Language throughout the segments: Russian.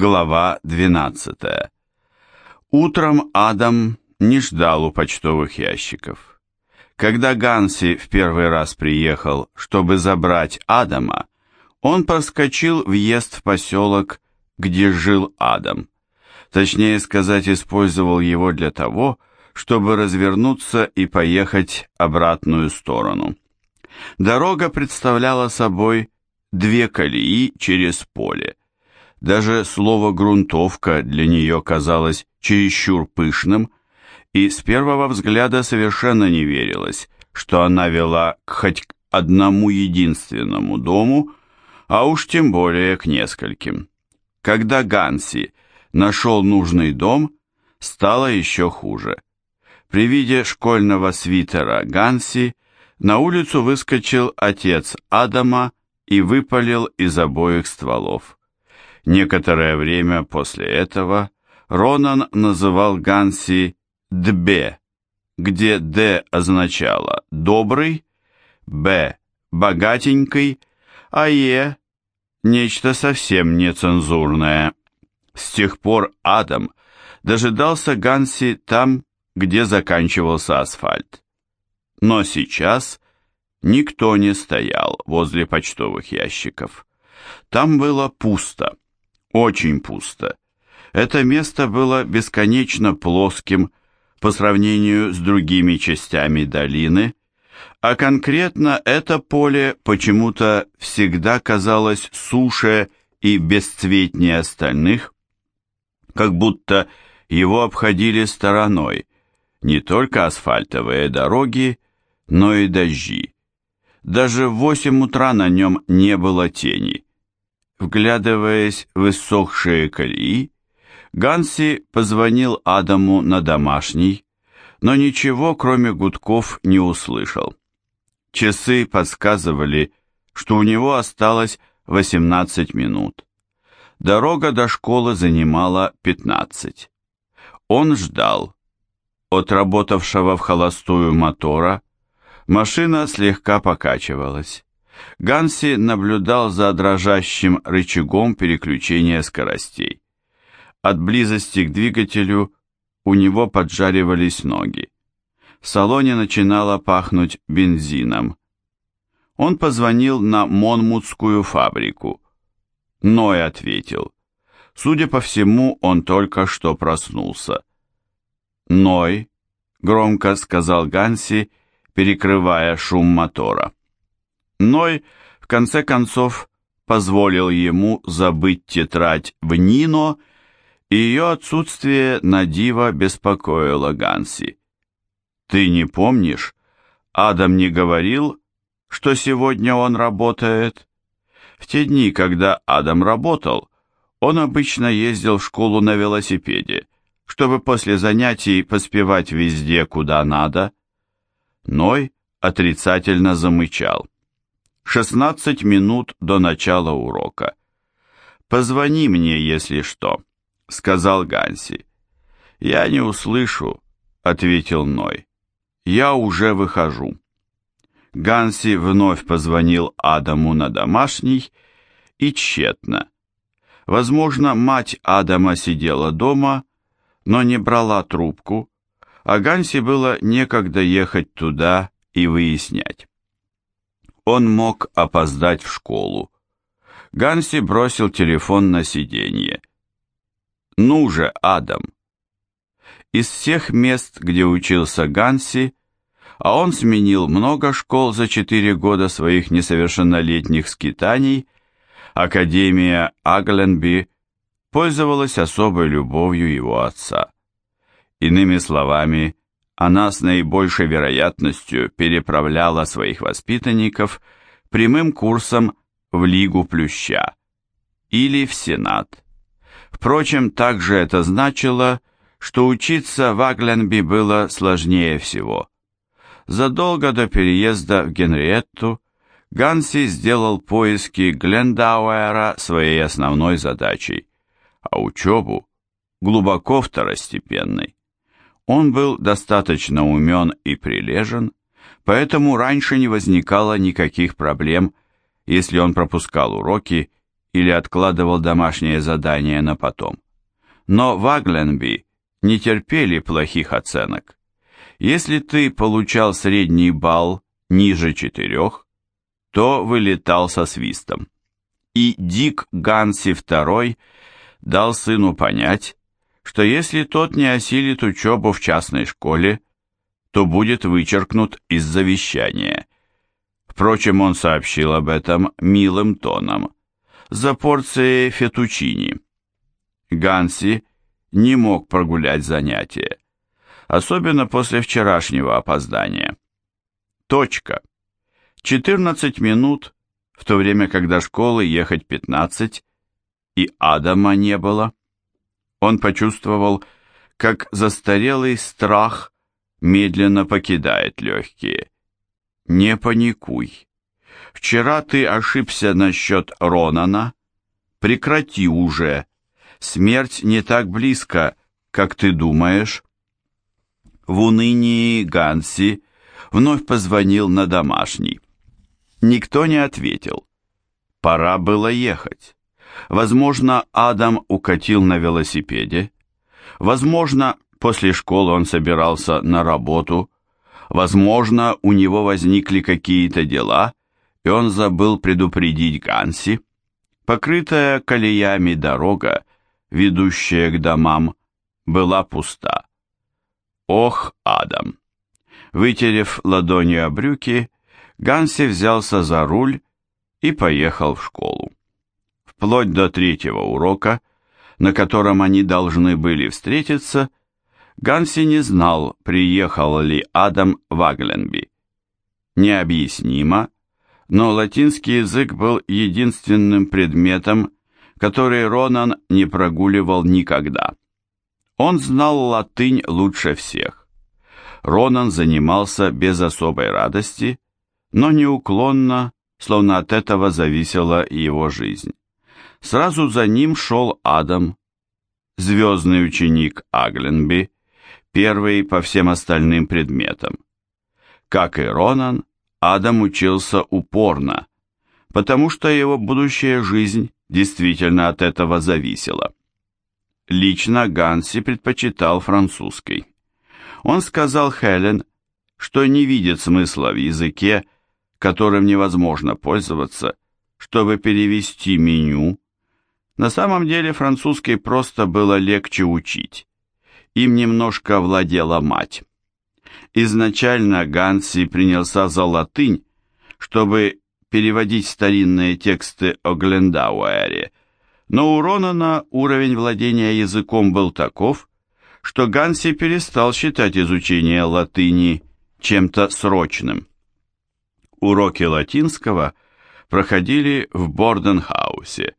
Глава 12. Утром Адам не ждал у почтовых ящиков. Когда Ганси в первый раз приехал, чтобы забрать Адама, он проскочил въезд в поселок, где жил Адам. Точнее сказать, использовал его для того, чтобы развернуться и поехать обратную сторону. Дорога представляла собой две колеи через поле. Даже слово «грунтовка» для нее казалось чересчур пышным, и с первого взгляда совершенно не верилось, что она вела к хоть одному единственному дому, а уж тем более к нескольким. Когда Ганси нашел нужный дом, стало еще хуже. При виде школьного свитера Ганси на улицу выскочил отец Адама и выпалил из обоих стволов. Некоторое время после этого Ронан называл Ганси «дбе», где «д» означало «добрый», «б» – «богатенький», а «е» – нечто совсем нецензурное. С тех пор Адам дожидался Ганси там, где заканчивался асфальт. Но сейчас никто не стоял возле почтовых ящиков. Там было пусто очень пусто. Это место было бесконечно плоским по сравнению с другими частями долины, а конкретно это поле почему-то всегда казалось суше и бесцветнее остальных, как будто его обходили стороной не только асфальтовые дороги, но и дожди. Даже в восемь утра на нем не было тени. Вглядываясь в иссохшие колеи, Ганси позвонил Адаму на домашний, но ничего, кроме гудков, не услышал. Часы подсказывали, что у него осталось 18 минут. Дорога до школы занимала 15. Он ждал. От работавшего в холостую мотора машина слегка покачивалась. Ганси наблюдал за дрожащим рычагом переключения скоростей. От близости к двигателю у него поджаривались ноги. В салоне начинало пахнуть бензином. Он позвонил на Монмутскую фабрику. Ной ответил. Судя по всему, он только что проснулся. «Ной», — громко сказал Ганси, перекрывая шум мотора. Ной, в конце концов, позволил ему забыть тетрадь в Нино, и ее отсутствие на диво беспокоило Ганси. «Ты не помнишь? Адам не говорил, что сегодня он работает?» В те дни, когда Адам работал, он обычно ездил в школу на велосипеде, чтобы после занятий поспевать везде, куда надо. Ной отрицательно замычал. 16 минут до начала урока. «Позвони мне, если что», — сказал Ганси. «Я не услышу», — ответил Ной. «Я уже выхожу». Ганси вновь позвонил Адаму на домашний и тщетно. Возможно, мать Адама сидела дома, но не брала трубку, а Ганси было некогда ехать туда и выяснять. Он мог опоздать в школу. Ганси бросил телефон на сиденье. «Ну же, Адам!» Из всех мест, где учился Ганси, а он сменил много школ за четыре года своих несовершеннолетних скитаний, Академия Агленби пользовалась особой любовью его отца. Иными словами, она с наибольшей вероятностью переправляла своих воспитанников прямым курсом в Лигу Плюща или в Сенат. Впрочем, также это значило, что учиться в Агленби было сложнее всего. Задолго до переезда в Генриетту Ганси сделал поиски Глендауэра своей основной задачей, а учебу глубоко второстепенной. Он был достаточно умен и прилежен, поэтому раньше не возникало никаких проблем, если он пропускал уроки или откладывал домашнее задание на потом. Но в Агленби не терпели плохих оценок. Если ты получал средний балл ниже четырех, то вылетал со свистом. И Дик Ганси II дал сыну понять, что если тот не осилит учебу в частной школе, то будет вычеркнут из завещания. Впрочем, он сообщил об этом милым тоном, за порцией фетучини. Ганси не мог прогулять занятия, особенно после вчерашнего опоздания. Точка. 14 минут, в то время, когда школы ехать 15, и Адама не было. Он почувствовал, как застарелый страх медленно покидает легкие. Не паникуй. Вчера ты ошибся насчет Ронана. Прекрати уже. Смерть не так близко, как ты думаешь. В унынии Ганси вновь позвонил на домашний. Никто не ответил. Пора было ехать. Возможно, Адам укатил на велосипеде. Возможно, после школы он собирался на работу. Возможно, у него возникли какие-то дела, и он забыл предупредить Ганси. Покрытая колеями дорога, ведущая к домам, была пуста. Ох, Адам! Вытерев ладонью о брюки, Ганси взялся за руль и поехал в школу. Вплоть до третьего урока, на котором они должны были встретиться, Ганси не знал, приехал ли Адам в Агленби. Необъяснимо, но латинский язык был единственным предметом, который Ронан не прогуливал никогда. Он знал латынь лучше всех. Ронан занимался без особой радости, но неуклонно, словно от этого зависела его жизнь. Сразу за ним шел Адам, звездный ученик Агленби, первый по всем остальным предметам. Как и Ронан, Адам учился упорно, потому что его будущая жизнь действительно от этого зависела. Лично Ганси предпочитал французский. Он сказал Хелен, что не видит смысла в языке, которым невозможно пользоваться, чтобы перевести меню. На самом деле французский просто было легче учить. Им немножко владела мать. Изначально Ганси принялся за латынь, чтобы переводить старинные тексты о Глендауэре, но у Ронана уровень владения языком был таков, что Ганси перестал считать изучение латыни чем-то срочным. Уроки латинского проходили в Борденхаусе,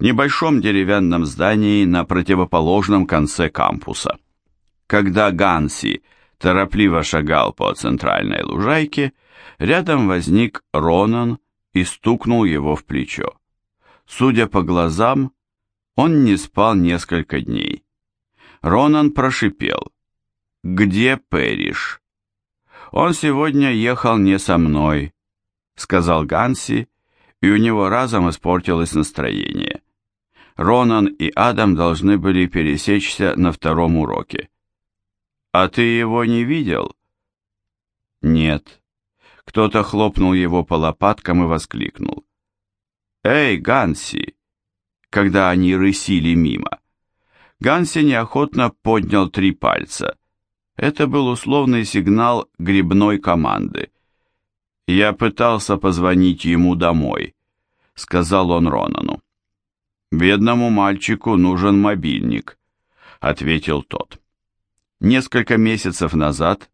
небольшом деревянном здании на противоположном конце кампуса. Когда Ганси торопливо шагал по центральной лужайке, рядом возник Ронан и стукнул его в плечо. Судя по глазам, он не спал несколько дней. Ронан прошипел. «Где Пэриш?» «Он сегодня ехал не со мной», — сказал Ганси, и у него разом испортилось настроение. Ронан и Адам должны были пересечься на втором уроке. «А ты его не видел?» «Нет». Кто-то хлопнул его по лопаткам и воскликнул. «Эй, Ганси!» Когда они рысили мимо. Ганси неохотно поднял три пальца. Это был условный сигнал грибной команды. «Я пытался позвонить ему домой», — сказал он Ронану. «Бедному мальчику нужен мобильник», — ответил тот. Несколько месяцев назад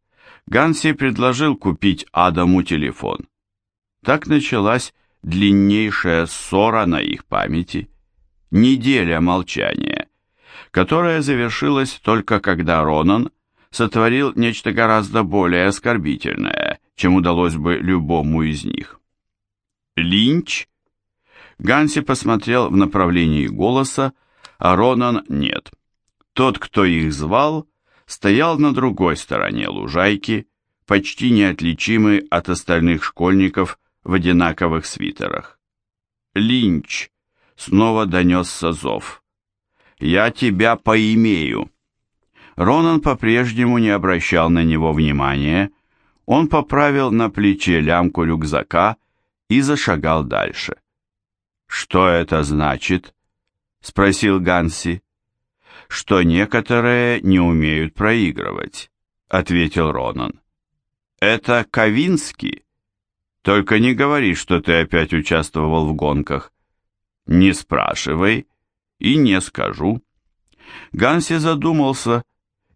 Ганси предложил купить Адаму телефон. Так началась длиннейшая ссора на их памяти, неделя молчания, которая завершилась только когда Ронан сотворил нечто гораздо более оскорбительное, чем удалось бы любому из них. «Линч?» Ганси посмотрел в направлении голоса, а Ронан нет. Тот, кто их звал, стоял на другой стороне лужайки, почти неотличимый от остальных школьников в одинаковых свитерах. Линч, снова донесся зов. «Я тебя поимею!» Ронан по-прежнему не обращал на него внимания, он поправил на плече лямку рюкзака и зашагал дальше. «Что это значит?» — спросил Ганси. «Что некоторые не умеют проигрывать», — ответил Ронан. «Это Кавинский? Только не говори, что ты опять участвовал в гонках. Не спрашивай и не скажу». Ганси задумался,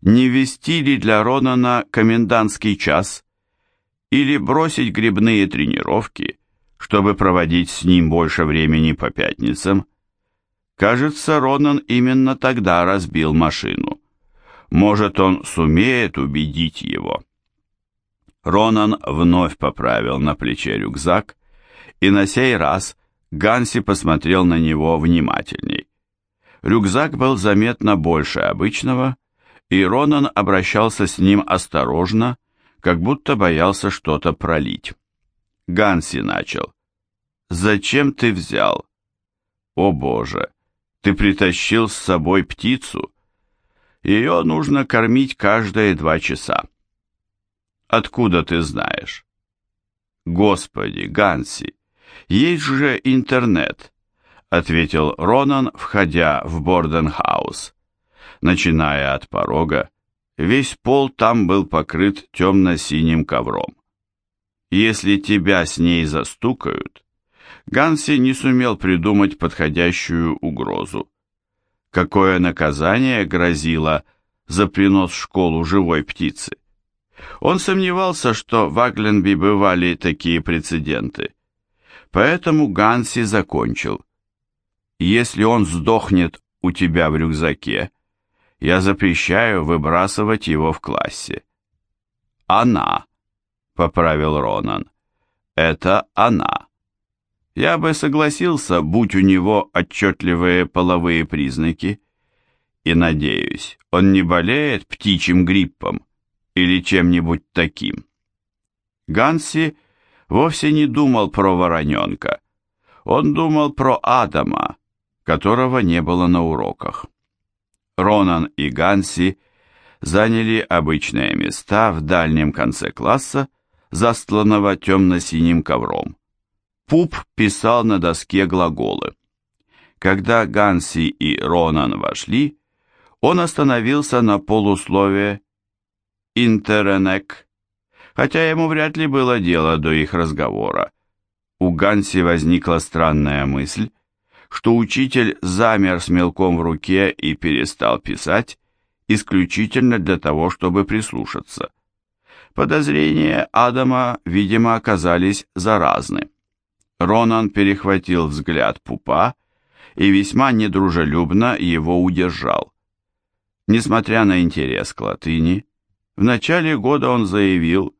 не вести ли для Ронана комендантский час или бросить грибные тренировки, чтобы проводить с ним больше времени по пятницам. Кажется, Ронан именно тогда разбил машину. Может, он сумеет убедить его. Ронан вновь поправил на плече рюкзак, и на сей раз Ганси посмотрел на него внимательней. Рюкзак был заметно больше обычного, и Ронан обращался с ним осторожно, как будто боялся что-то пролить. Ганси начал. «Зачем ты взял?» «О боже, ты притащил с собой птицу. Ее нужно кормить каждые два часа». «Откуда ты знаешь?» «Господи, Ганси, есть же интернет», — ответил Ронан, входя в Борденхаус. Начиная от порога, Весь пол там был покрыт темно-синим ковром. Если тебя с ней застукают, Ганси не сумел придумать подходящую угрозу. Какое наказание грозило за принос в школу живой птицы? Он сомневался, что в Агленби бывали такие прецеденты. Поэтому Ганси закончил. Если он сдохнет у тебя в рюкзаке, я запрещаю выбрасывать его в классе. Она, поправил Ронан. Это она. Я бы согласился, будь у него отчетливые половые признаки. И надеюсь, он не болеет птичьим гриппом или чем-нибудь таким. Ганси вовсе не думал про вороненка. Он думал про Адама, которого не было на уроках. Ронан и Ганси заняли обычные места в дальнем конце класса, застланного темно-синим ковром. Пуп писал на доске глаголы. Когда Ганси и Ронан вошли, он остановился на полуслове «интеренек», хотя ему вряд ли было дело до их разговора. У Ганси возникла странная мысль, что учитель замер с мелком в руке и перестал писать, исключительно для того, чтобы прислушаться. Подозрения Адама, видимо, оказались заразны. Ронан перехватил взгляд пупа и весьма недружелюбно его удержал. Несмотря на интерес к латыни, в начале года он заявил,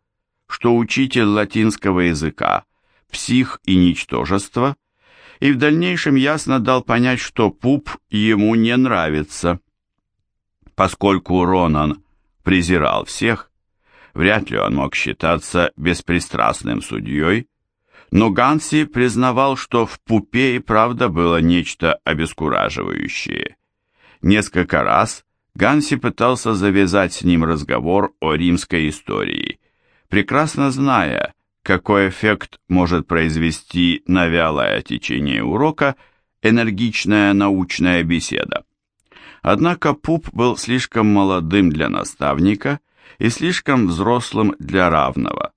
что учитель латинского языка – псих и ничтожество – и в дальнейшем ясно дал понять, что Пуп ему не нравится. Поскольку Ронан презирал всех, вряд ли он мог считаться беспристрастным судьей, но Ганси признавал, что в Пупе и правда было нечто обескураживающее. Несколько раз Ганси пытался завязать с ним разговор о римской истории, прекрасно зная, какой эффект может произвести на вялое течение урока энергичная научная беседа. Однако Пуп был слишком молодым для наставника и слишком взрослым для равного,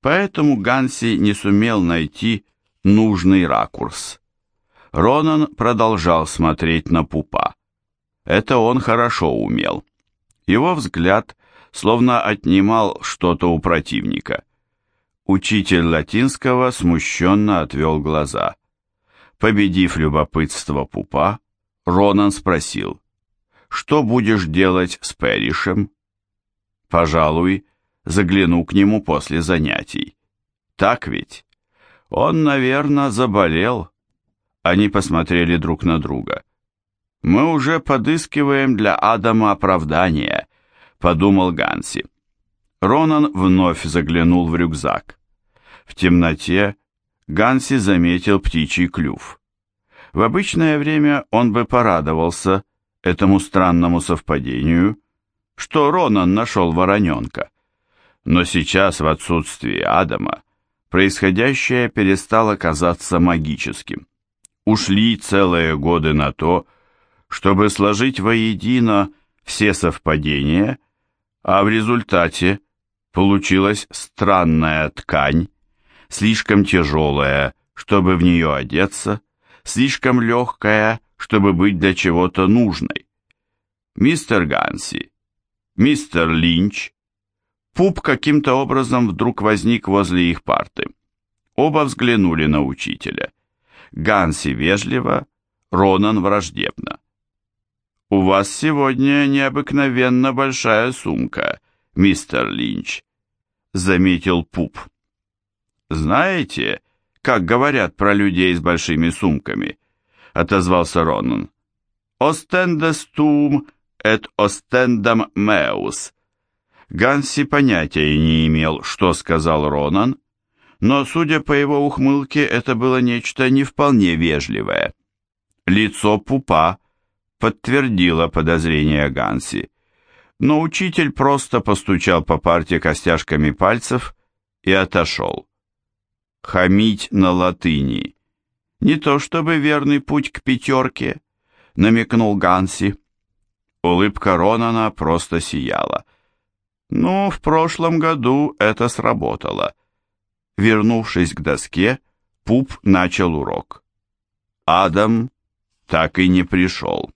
поэтому Ганси не сумел найти нужный ракурс. Ронан продолжал смотреть на Пупа. Это он хорошо умел. Его взгляд словно отнимал что-то у противника. Учитель латинского смущенно отвел глаза. Победив любопытство пупа, Ронан спросил, «Что будешь делать с Пэришем?» «Пожалуй, загляну к нему после занятий. Так ведь? Он, наверное, заболел». Они посмотрели друг на друга. «Мы уже подыскиваем для Адама оправдания», — подумал Ганси. Ронан вновь заглянул в рюкзак. В темноте Ганси заметил птичий клюв. В обычное время он бы порадовался этому странному совпадению, что Ронан нашел вороненка. Но сейчас, в отсутствие Адама, происходящее перестало казаться магическим. Ушли целые годы на то, чтобы сложить воедино все совпадения, а в результате получилась странная ткань, слишком тяжелая, чтобы в нее одеться, слишком легкая, чтобы быть для чего-то нужной. Мистер Ганси, мистер Линч, Пуп каким-то образом вдруг возник возле их парты. Оба взглянули на учителя. Ганси вежливо, Ронан враждебно. «У вас сегодня необыкновенно большая сумка, мистер Линч», — заметил Пуп. «Знаете, как говорят про людей с большими сумками?» — отозвался Ронан. «Остендес эт остендам меус». Ганси понятия не имел, что сказал Ронан, но, судя по его ухмылке, это было нечто не вполне вежливое. Лицо Пупа подтвердило подозрение Ганси, но учитель просто постучал по парте костяшками пальцев и отошел. Хамить на латыни. Не то чтобы верный путь к пятерке, намекнул Ганси. Улыбка Ронана просто сияла. Ну, в прошлом году это сработало. Вернувшись к доске, Пуп начал урок. Адам так и не пришел.